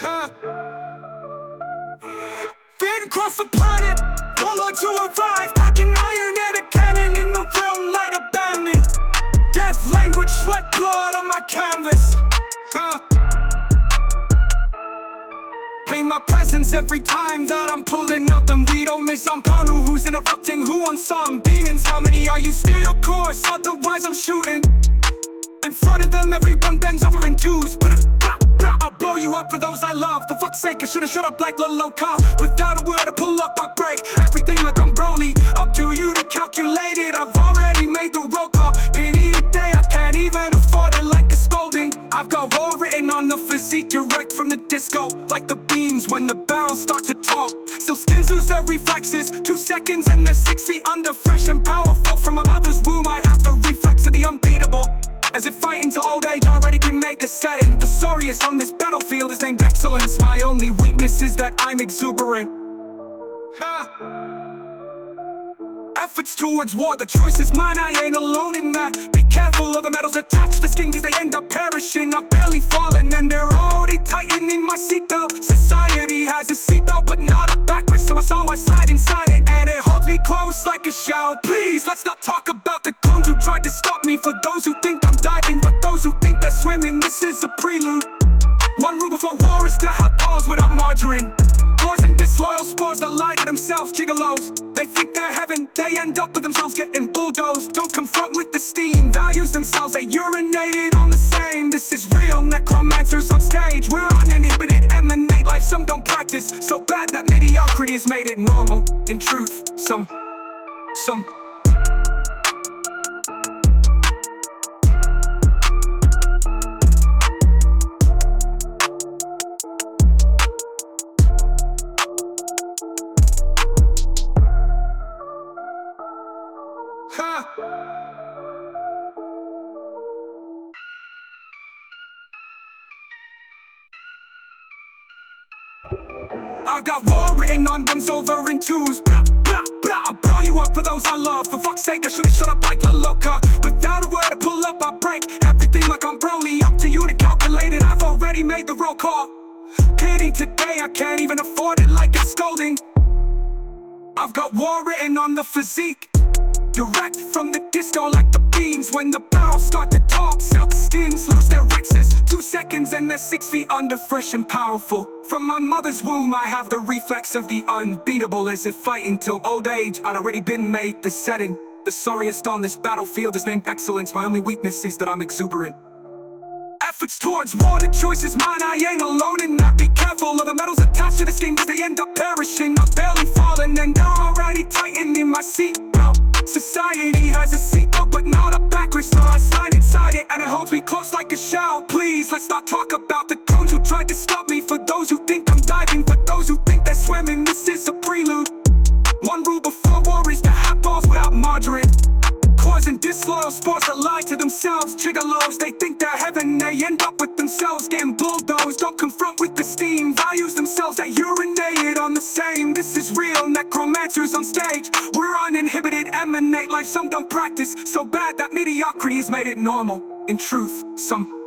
Huh. Been across the planet, follow to revive. Packing iron and a cannon in the realm light bandit. Death language, sweat blood on my canvas. Huh. Pay my presence every time that I'm pulling out them We don't miss on Panu who's interrupting who on some demons How many are you still of course otherwise I'm shooting In front of them everyone bends over fuck's sake I should've shut up like Lil Cop Without a word to pull up I break Everything like I'm Broly Up to you to calculate it. I've already made the roll call. Any day I can't even afford it like a scolding I've got war written on the physique Direct from the disco. Like the beams when the barrels start to talk. Still skins lose their reflexes. Two seconds and they're six feet under Fresh and powerful. From a mother's womb I have the reflex of the unbeatable. As if fighting to old age already been made the setting sorriest on this battlefield is named excellence. My only weakness is that I'm exuberant. Ha! Efforts towards war, the choice is mine, I ain't alone in that. Be careful of the metals attached to skins, they end up perishing. I'm barely falling and they're already tightening my seatbelt. Society has a seatbelt but not a backward So I saw I slide inside it and it holds me close like a shell. Please, let's not talk about the clones who tried to stop me. For those who think I'm dying, but those who think swimming This is a prelude. One rule before war is to have pause without margarine. Wars and disloyal spores that lie to themselves, gigolos. They think they're heaven, they end up with themselves getting bulldozed. Don't confront with the steam, values themselves, they urinated on the same. This is real, necromancers on stage. We're uninhibited, emanate life, some don't practice. So bad that mediocrity has made it normal. In truth, some, some I got war written on ones over in twos blah, blah, blah. I'll blow you up for those I love. For fuck's sake, I should've shut up like La Loca Without a word to pull up, I break. Everything like I'm Broly. Up to you to calculate it. I've already made the roll call. Pity today, I can't even afford it like a scolding. I've got war written on the physique Direct from the disco like the beams. When the barrels start to talk Silk skins lose their rexes Two seconds and they're six feet under Fresh and powerful. From my mother's womb I have the reflex of the unbeatable. As if fighting till old age? I'd already been made the setting. The sorriest on this battlefield is named excellence. My only weakness is that I'm exuberant. Efforts towards war, the choice is mine. I ain't alone in that Be careful of the metals attached to the skin Cause they end up perishing. I'm barely falling and already tightening my seatbelt Society has a seatbelt but not a backrest So I slide inside it and it holds me close like a shell Please, let's not talk about the clones who tried to stop me. For those who think I'm diving, for those who think they're swimming This is a prelude. One rule before war is to have balls without margarine. Causing disloyal sports that lie to themselves. Gigolos, they think they're They end up with themselves getting bulldozed Don't confront with the steam. Values themselves that urinated on the same. This is real, necromancers on stage. We're uninhibited, emanate life Some don't practice, so bad that mediocrity has made it normal. In truth, some